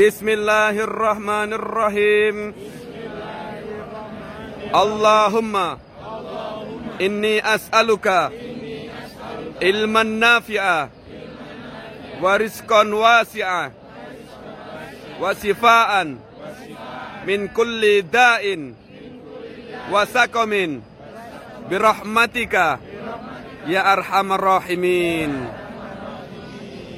Bismillahirrahmanirrahim. Allahumma inni as'aluka ilman nafi'a wa rizqan wasi'a wa sifaan min kulli da'in wa saqamin birahmatika ya arhamar rahimin.